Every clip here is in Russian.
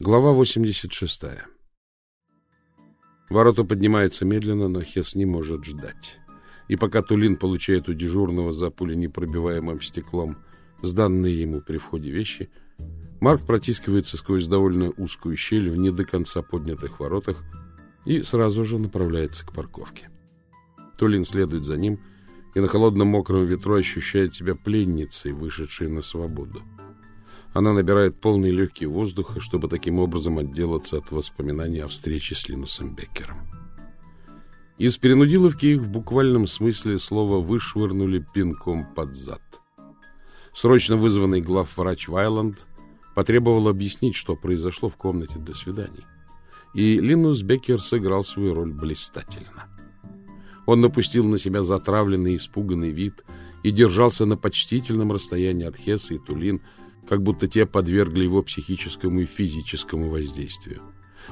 Глава 86. Ворота поднимаются медленно, но Хес не может ждать. И пока Тулин получает у дежурного за пуленепробиваемым стеклом сданные ему при входе вещи, Марк протискивается сквозь довольно узкую щель в не до конца поднятых воротах и сразу же направляется к парковке. Тулин следует за ним и на холодном мокром ветру ощущает себя пленницей, вышедшей на свободу. Она набирает полный легкий воздуха, чтобы таким образом отделаться от воспоминаний о встрече с Линусом Беккером. Из перенудиловки их в буквальном смысле слова вышвырнули пинком под зад. Срочно вызванный главврач Вайланд потребовал объяснить, что произошло в комнате для свиданий. И Линус Беккер сыграл свою роль блистательно. Он напустил на себя затравленный и испуганный вид и держался на почтительном расстоянии от Хесса и Тулин, как будто те подвергли его психическому и физическому воздействию.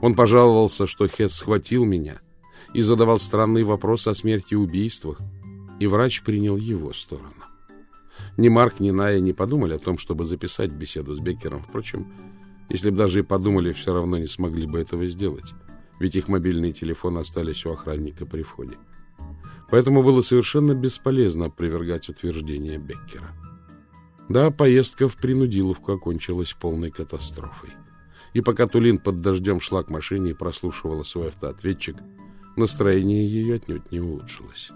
Он пожаловался, что Хесс схватил меня и задавал странные вопросы о смерти и убийствах, и врач принял его сторону. Ни Марк, ни Ная не подумали о том, чтобы записать беседу с Беккером. Впрочем, если бы даже и подумали, все равно не смогли бы этого сделать, ведь их мобильные телефоны остались у охранника при входе. Поэтому было совершенно бесполезно опровергать утверждение Беккера. Да, поездка в Принудиловку окончилась полной катастрофой. И пока Тулин под дождем шла к машине и прослушивала свой автоответчик, настроение ее отнюдь не улучшилось.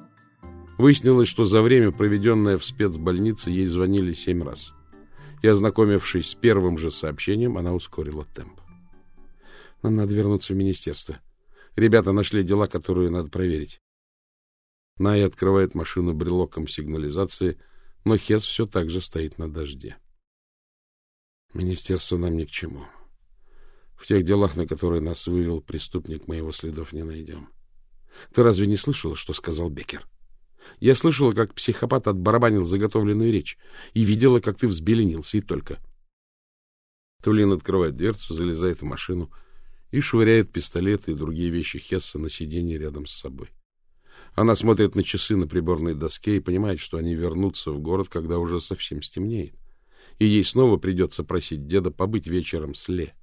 Выяснилось, что за время, проведенное в спецбольнице, ей звонили семь раз. И, ознакомившись с первым же сообщением, она ускорила темп. Нам надо вернуться в министерство. Ребята нашли дела, которые надо проверить. Най открывает машину брелоком сигнализации — но Хес все так же стоит на дожде. Министерство нам ни к чему. В тех делах, на которые нас вывел преступник, мы его следов не найдем. Ты разве не слышала, что сказал Бекер? Я слышала, как психопат отбарабанил заготовленную речь, и видела, как ты взбеленился, и только. Тулин открывает дверцу, залезает в машину и швыряет пистолеты и другие вещи Хесса на сиденье рядом с собой. Она смотрит на часы на приборной доске и понимает, что они вернутся в город, когда уже совсем стемнеет. И ей снова придется просить деда побыть вечером с Ле.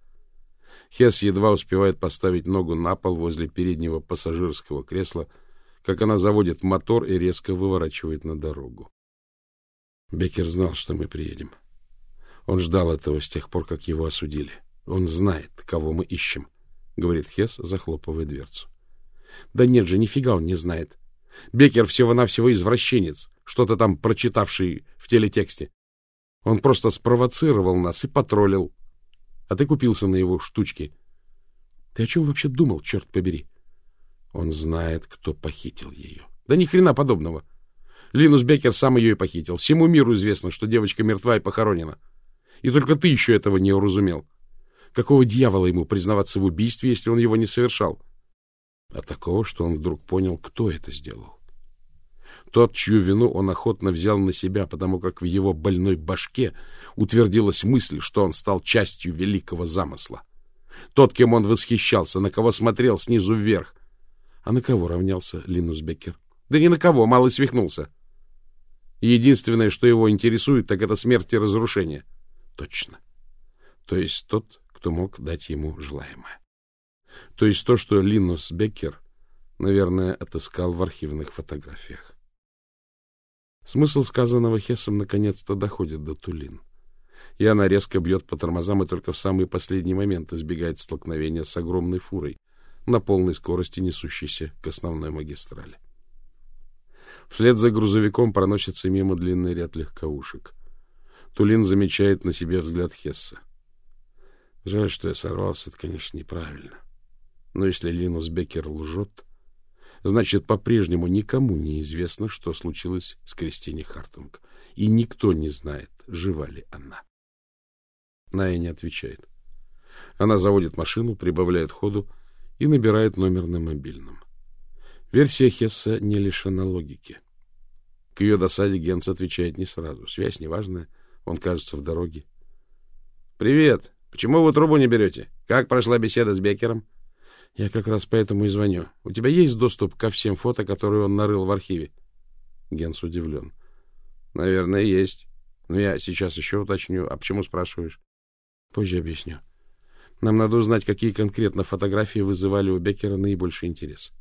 Хес едва успевает поставить ногу на пол возле переднего пассажирского кресла, как она заводит мотор и резко выворачивает на дорогу. Беккер знал, что мы приедем. Он ждал этого с тех пор, как его осудили. Он знает, кого мы ищем, — говорит Хес, захлопывая дверцу. — Да нет же, нифига он не знает. Бекер всего-навсего извращенец, что-то там прочитавший в телетексте. Он просто спровоцировал нас и потроллил. А ты купился на его штучки. Ты о чем вообще думал, черт побери? Он знает, кто похитил ее. Да ни хрена подобного. Линус Бекер сам ее и похитил. Всему миру известно, что девочка мертва и похоронена. И только ты еще этого не уразумел. Какого дьявола ему признаваться в убийстве, если он его не совершал? — а такого, что он вдруг понял, кто это сделал. Тот, чью вину он охотно взял на себя, потому как в его больной башке утвердилась мысль, что он стал частью великого замысла. Тот, кем он восхищался, на кого смотрел снизу вверх. А на кого равнялся Линус Беккер? Да ни на кого, мало свихнулся. Единственное, что его интересует, так это смерть и разрушение. Точно. То есть тот, кто мог дать ему желаемое. То есть то, что Линус Беккер, наверное, отыскал в архивных фотографиях. Смысл сказанного Хессом наконец-то доходит до Тулин. И она резко бьет по тормозам и только в самый последний момент избегает столкновения с огромной фурой, на полной скорости несущейся к основной магистрали. Вслед за грузовиком проносится мимо длинный ряд легковушек. Тулин замечает на себе взгляд Хесса. Жаль, что я сорвался, это, конечно, неправильно. Но если Линус Беккер лжет, значит, по-прежнему никому не известно, что случилось с Кристиной Хартунг, и никто не знает, жива ли она. Ная не отвечает. Она заводит машину, прибавляет ходу и набирает номер на мобильном. Версия Хесса не лишена логики. К ее досаде Генц отвечает не сразу. Связь неважная, он кажется в дороге. — Привет! Почему вы трубу не берете? Как прошла беседа с Беккером? — я как раз поэтому и звоню. У тебя есть доступ ко всем фото, которые он нарыл в архиве? Генс удивлен. Наверное, есть. Но я сейчас еще уточню. А почему спрашиваешь? Позже объясню. Нам надо узнать, какие конкретно фотографии вызывали у Беккера наибольший интерес.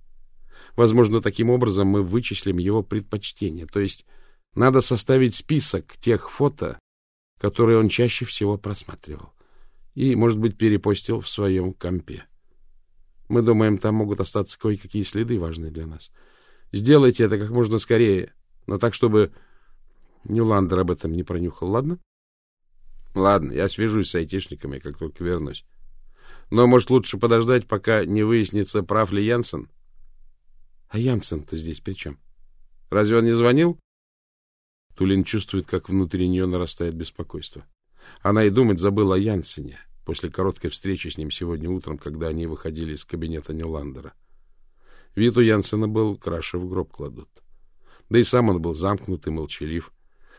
Возможно, таким образом мы вычислим его предпочтения. То есть надо составить список тех фото, которые он чаще всего просматривал. И, может быть, перепостил в своем компе. Мы думаем, там могут остаться кое-какие следы, важные для нас. Сделайте это как можно скорее, но так, чтобы Нюландер об этом не пронюхал, ладно? Ладно, я свяжусь с айтишниками, как только вернусь. Но, может, лучше подождать, пока не выяснится, прав ли Янсен? А Янсен-то здесь при чем? Разве он не звонил? Тулин чувствует, как внутри нее нарастает беспокойство. Она и думать забыла о Янсене после короткой встречи с ним сегодня утром, когда они выходили из кабинета Нюландера. Вид у Янсена был краше в гроб кладут. Да и сам он был замкнут и молчалив.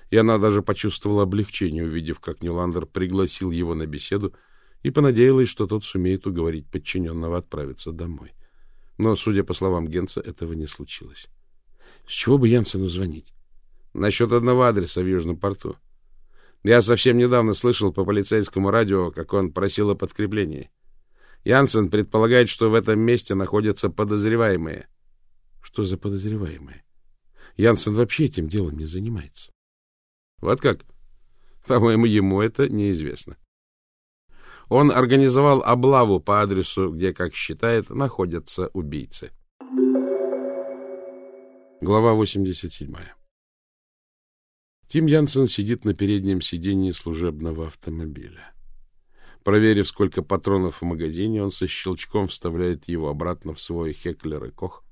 И она даже почувствовала облегчение, увидев, как Нюландер пригласил его на беседу и понадеялась, что тот сумеет уговорить подчиненного отправиться домой. Но, судя по словам Генца, этого не случилось. С чего бы Янсену звонить? Насчет одного адреса в Южном порту. Я совсем недавно слышал по полицейскому радио, как он просил о подкреплении. Янсен предполагает, что в этом месте находятся подозреваемые. Что за подозреваемые? Янсен вообще этим делом не занимается. Вот как? По-моему, ему это неизвестно. Он организовал облаву по адресу, где, как считает, находятся убийцы. Глава 87. Тим Янсен сидит на переднем сиденье служебного автомобиля. Проверив, сколько патронов в магазине, он со щелчком вставляет его обратно в свой Хеклер и Кох.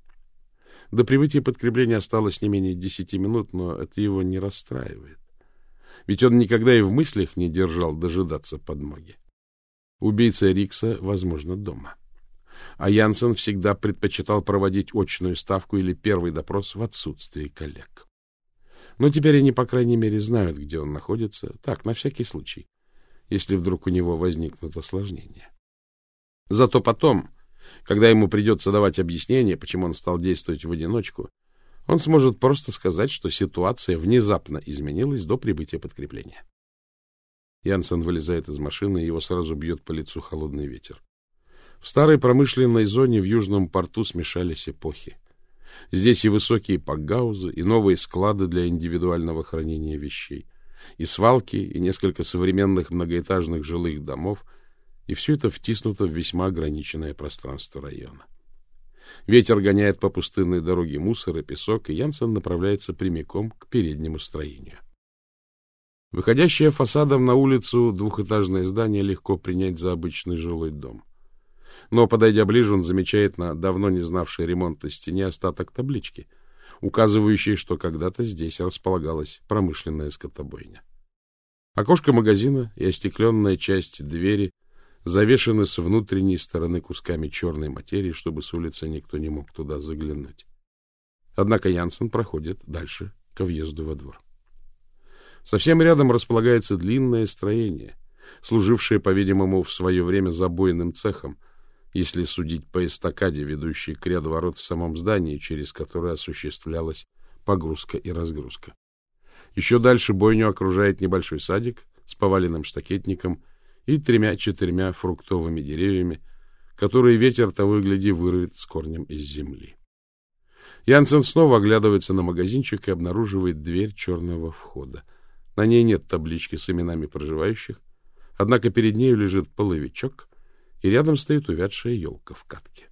До прибытия подкрепления осталось не менее десяти минут, но это его не расстраивает. Ведь он никогда и в мыслях не держал дожидаться подмоги. Убийца Рикса, возможно, дома. А Янсен всегда предпочитал проводить очную ставку или первый допрос в отсутствии коллег. Но теперь они, по крайней мере, знают, где он находится. Так, на всякий случай, если вдруг у него возникнут осложнения. Зато потом, когда ему придется давать объяснение, почему он стал действовать в одиночку, он сможет просто сказать, что ситуация внезапно изменилась до прибытия подкрепления. Янсен вылезает из машины, и его сразу бьет по лицу холодный ветер. В старой промышленной зоне в южном порту смешались эпохи. Здесь и высокие пакгаузы, и новые склады для индивидуального хранения вещей, и свалки, и несколько современных многоэтажных жилых домов, и все это втиснуто в весьма ограниченное пространство района. Ветер гоняет по пустынной дороге мусор и песок, и Янсен направляется прямиком к переднему строению. Выходящее фасадом на улицу двухэтажное здание легко принять за обычный жилой дом. Но, подойдя ближе, он замечает на давно не знавшей ремонта стене остаток таблички, указывающей, что когда-то здесь располагалась промышленная скотобойня. Окошко магазина и остекленная часть двери завешены с внутренней стороны кусками черной материи, чтобы с улицы никто не мог туда заглянуть. Однако Янсен проходит дальше, к въезду во двор. Совсем рядом располагается длинное строение, служившее, по-видимому, в свое время забойным цехом, если судить по эстакаде, ведущей к ряду ворот в самом здании, через которое осуществлялась погрузка и разгрузка. Еще дальше бойню окружает небольшой садик с поваленным штакетником и тремя-четырьмя фруктовыми деревьями, которые ветер того и гляди вырвет с корнем из земли. Янсен снова оглядывается на магазинчик и обнаруживает дверь черного входа — на ней нет таблички с именами проживающих, однако перед нею лежит половичок, и рядом стоит увядшая елка в катке.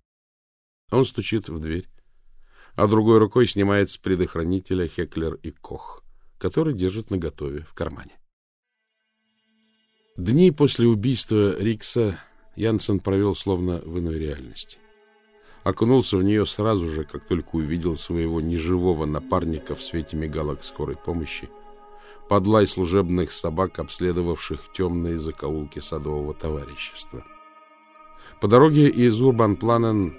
Он стучит в дверь, а другой рукой снимает с предохранителя Хеклер и Кох, который держит наготове в кармане. Дни после убийства Рикса Янсен провел словно в иной реальности. Окунулся в нее сразу же, как только увидел своего неживого напарника в свете мигалок скорой помощи — под лай служебных собак, обследовавших темные закоулки садового товарищества. По дороге из Урбан-Планен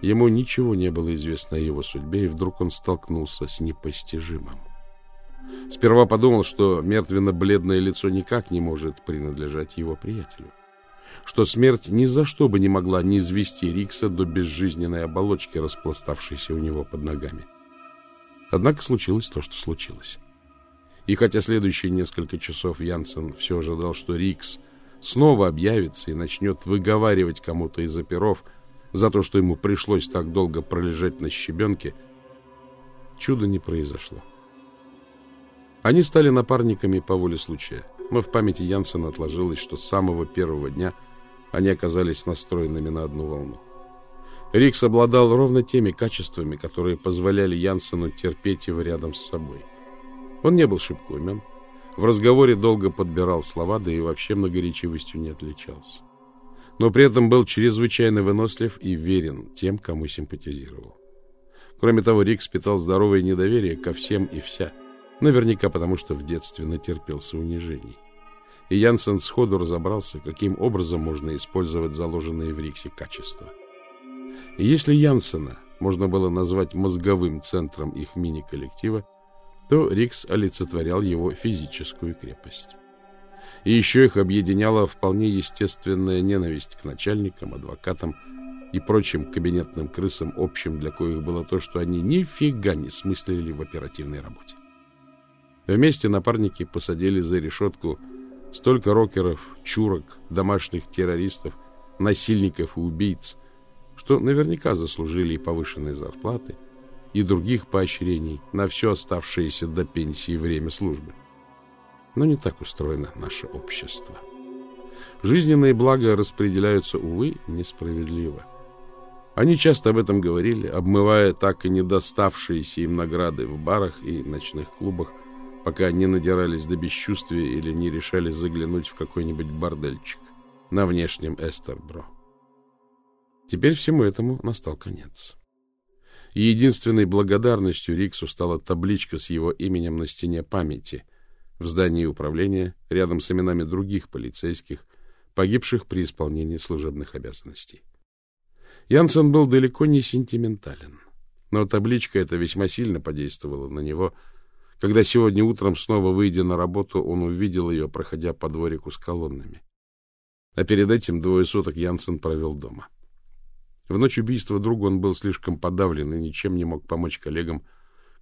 ему ничего не было известно о его судьбе, и вдруг он столкнулся с непостижимым. Сперва подумал, что мертвенно-бледное лицо никак не может принадлежать его приятелю, что смерть ни за что бы не могла не Рикса до безжизненной оболочки, распластавшейся у него под ногами. Однако случилось то, что случилось. И хотя следующие несколько часов Янсен все ожидал, что Рикс снова объявится и начнет выговаривать кому-то из оперов за то, что ему пришлось так долго пролежать на щебенке, чудо не произошло. Они стали напарниками по воле случая, но в памяти Янсена отложилось, что с самого первого дня они оказались настроенными на одну волну. Рикс обладал ровно теми качествами, которые позволяли Янсену терпеть его рядом с собой. Он не был шибко умен, в разговоре долго подбирал слова, да и вообще многоречивостью не отличался. Но при этом был чрезвычайно вынослив и верен тем, кому симпатизировал. Кроме того, Рикс питал здоровое недоверие ко всем и вся, наверняка потому, что в детстве натерпелся унижений. И Янсен сходу разобрался, каким образом можно использовать заложенные в Риксе качества. И если Янсена можно было назвать мозговым центром их мини-коллектива, то Рикс олицетворял его физическую крепость. И еще их объединяла вполне естественная ненависть к начальникам, адвокатам и прочим кабинетным крысам, общим для коих было то, что они нифига не смыслили в оперативной работе. Вместе напарники посадили за решетку столько рокеров, чурок, домашних террористов, насильников и убийц, что наверняка заслужили и повышенные зарплаты, и других поощрений на все оставшееся до пенсии время службы. Но не так устроено наше общество. Жизненные блага распределяются, увы, несправедливо. Они часто об этом говорили, обмывая так и не доставшиеся им награды в барах и ночных клубах, пока не надирались до бесчувствия или не решали заглянуть в какой-нибудь бордельчик на внешнем Эстербро. Теперь всему этому настал конец и единственной благодарностью Риксу стала табличка с его именем на стене памяти в здании управления рядом с именами других полицейских, погибших при исполнении служебных обязанностей. Янсен был далеко не сентиментален, но табличка эта весьма сильно подействовала на него, когда сегодня утром, снова выйдя на работу, он увидел ее, проходя по дворику с колоннами. А перед этим двое суток Янсен провел дома. В ночь убийства друга он был слишком подавлен и ничем не мог помочь коллегам,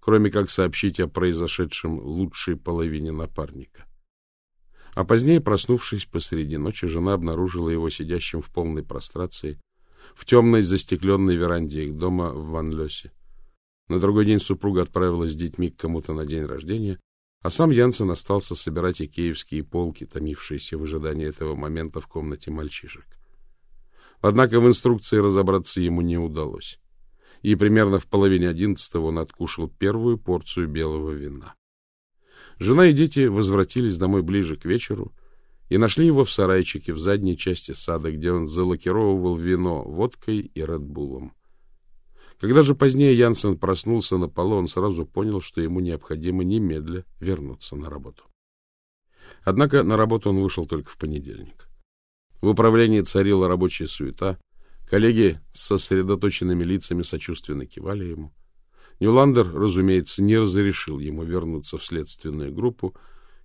кроме как сообщить о произошедшем лучшей половине напарника. А позднее, проснувшись посреди ночи, жена обнаружила его сидящим в полной прострации в темной застекленной веранде их дома в Ванлёсе. На другой день супруга отправилась с детьми к кому-то на день рождения, а сам Янсен остался собирать икеевские полки, томившиеся в ожидании этого момента в комнате мальчишек. Однако в инструкции разобраться ему не удалось. И примерно в половине одиннадцатого он откушал первую порцию белого вина. Жена и дети возвратились домой ближе к вечеру и нашли его в сарайчике в задней части сада, где он залакировывал вино водкой и редбулом. Когда же позднее Янсен проснулся на полу, он сразу понял, что ему необходимо немедля вернуться на работу. Однако на работу он вышел только в понедельник. В управлении царила рабочая суета. Коллеги с сосредоточенными лицами сочувственно кивали ему. Ньюландер, разумеется, не разрешил ему вернуться в следственную группу,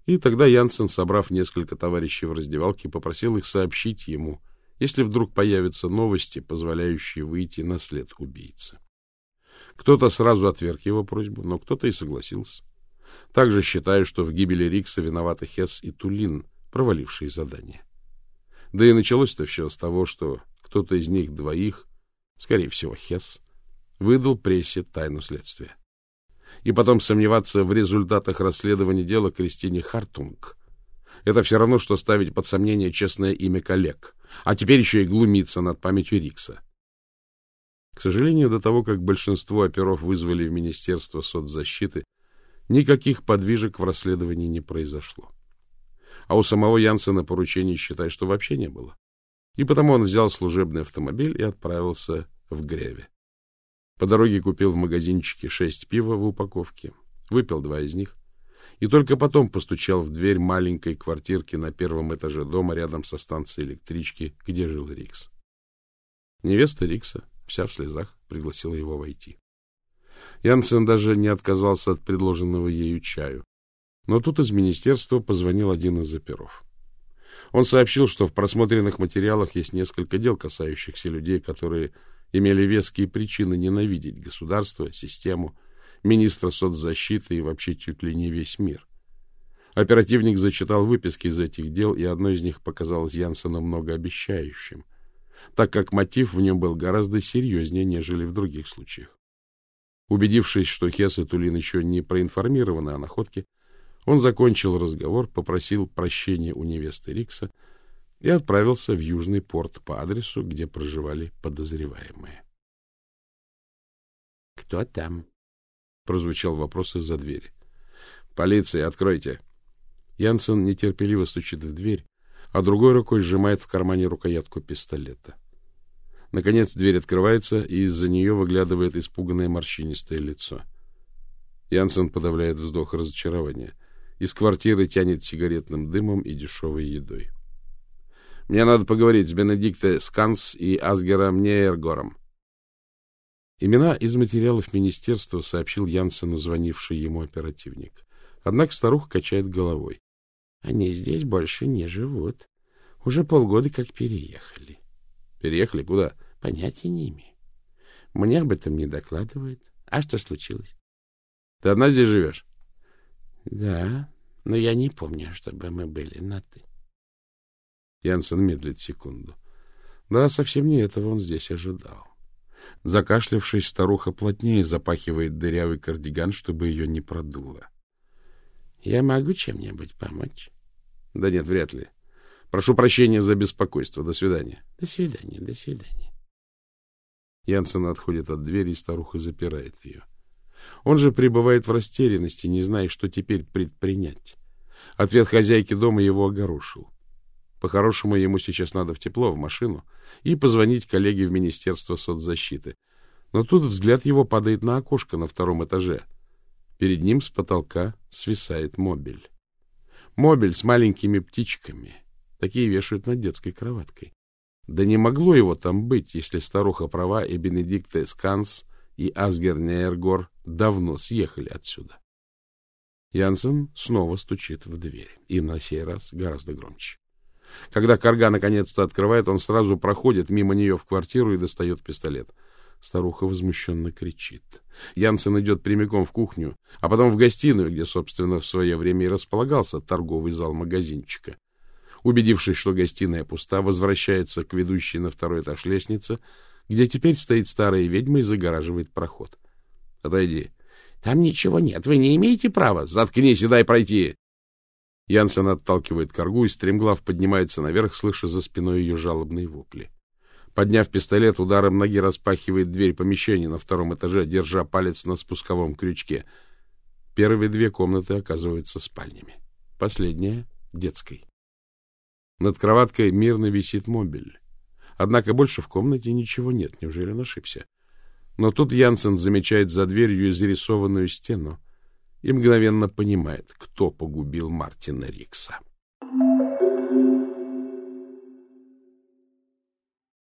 и тогда Янсен, собрав несколько товарищей в раздевалке, попросил их сообщить ему, если вдруг появятся новости, позволяющие выйти на след убийцы. Кто-то сразу отверг его просьбу, но кто-то и согласился. Также считаю, что в гибели Рикса виноваты Хесс и Тулин, провалившие задание. Да и началось-то все с того, что кто-то из них двоих, скорее всего, Хесс, выдал прессе тайну следствия. И потом сомневаться в результатах расследования дела Кристине Хартунг. Это все равно, что ставить под сомнение честное имя коллег, а теперь еще и глумиться над памятью Рикса. К сожалению, до того, как большинство оперов вызвали в Министерство соцзащиты, никаких подвижек в расследовании не произошло а у самого Янсена поручений, считай, что вообще не было. И потому он взял служебный автомобиль и отправился в Греве. По дороге купил в магазинчике шесть пива в упаковке, выпил два из них, и только потом постучал в дверь маленькой квартирки на первом этаже дома рядом со станцией электрички, где жил Рикс. Невеста Рикса, вся в слезах, пригласила его войти. Янсен даже не отказался от предложенного ею чаю. Но тут из министерства позвонил один из оперов. Он сообщил, что в просмотренных материалах есть несколько дел, касающихся людей, которые имели веские причины ненавидеть государство, систему, министра соцзащиты и вообще чуть ли не весь мир. Оперативник зачитал выписки из этих дел, и одно из них показалось Янсену многообещающим, так как мотив в нем был гораздо серьезнее, нежели в других случаях. Убедившись, что Хесс и Тулин еще не проинформированы о находке, он закончил разговор, попросил прощения у невесты Рикса и отправился в Южный порт по адресу, где проживали подозреваемые. — Кто там? — прозвучал вопрос из-за двери. — Полиция, откройте! Янсен нетерпеливо стучит в дверь, а другой рукой сжимает в кармане рукоятку пистолета. Наконец дверь открывается, и из-за нее выглядывает испуганное морщинистое лицо. Янсен подавляет вздох разочарования. Из квартиры тянет сигаретным дымом и дешевой едой. Мне надо поговорить с Бенедиктой Сканс и Асгером Нейергором. Имена из материалов министерства сообщил Янсену звонивший ему оперативник. Однако старуха качает головой. Они здесь больше не живут. Уже полгода как переехали. Переехали куда? Понятия не имею. Мне об этом не докладывают. А что случилось? Ты одна здесь живешь? Да, но я не помню, чтобы мы были на «ты». Янсен медлит секунду. Да, совсем не этого он здесь ожидал. Закашлявшись, старуха плотнее запахивает дырявый кардиган, чтобы ее не продуло. — Я могу чем-нибудь помочь? Да нет, вряд ли. Прошу прощения за беспокойство. До свидания. До свидания, до свидания. Янсен отходит от двери, и старуха запирает ее. Он же пребывает в растерянности, не зная, что теперь предпринять. Ответ хозяйки дома его огорошил. По-хорошему, ему сейчас надо в тепло, в машину, и позвонить коллеге в Министерство соцзащиты. Но тут взгляд его падает на окошко на втором этаже. Перед ним с потолка свисает мобиль. Мобиль с маленькими птичками. Такие вешают над детской кроваткой. Да не могло его там быть, если старуха права и Бенедикт Сканс и Асгер Нейргор давно съехали отсюда. Янсен снова стучит в дверь, и на сей раз гораздо громче. Когда Карга наконец-то открывает, он сразу проходит мимо нее в квартиру и достает пистолет — Старуха возмущенно кричит. Янсен идет прямиком в кухню, а потом в гостиную, где, собственно, в свое время и располагался торговый зал магазинчика. Убедившись, что гостиная пуста, возвращается к ведущей на второй этаж лестницы, где теперь стоит старая ведьма и загораживает проход. — Отойди. — Там ничего нет. Вы не имеете права. Заткнись и дай пройти. Янсен отталкивает коргу, и стремглав поднимается наверх, слыша за спиной ее жалобные вопли. Подняв пистолет, ударом ноги распахивает дверь помещения на втором этаже, держа палец на спусковом крючке. Первые две комнаты оказываются спальнями. Последняя — детской. Над кроваткой мирно висит мобиль. Однако больше в комнате ничего нет. Неужели он ошибся? Но тут Янсен замечает за дверью изрисованную стену и мгновенно понимает, кто погубил Мартина Рикса.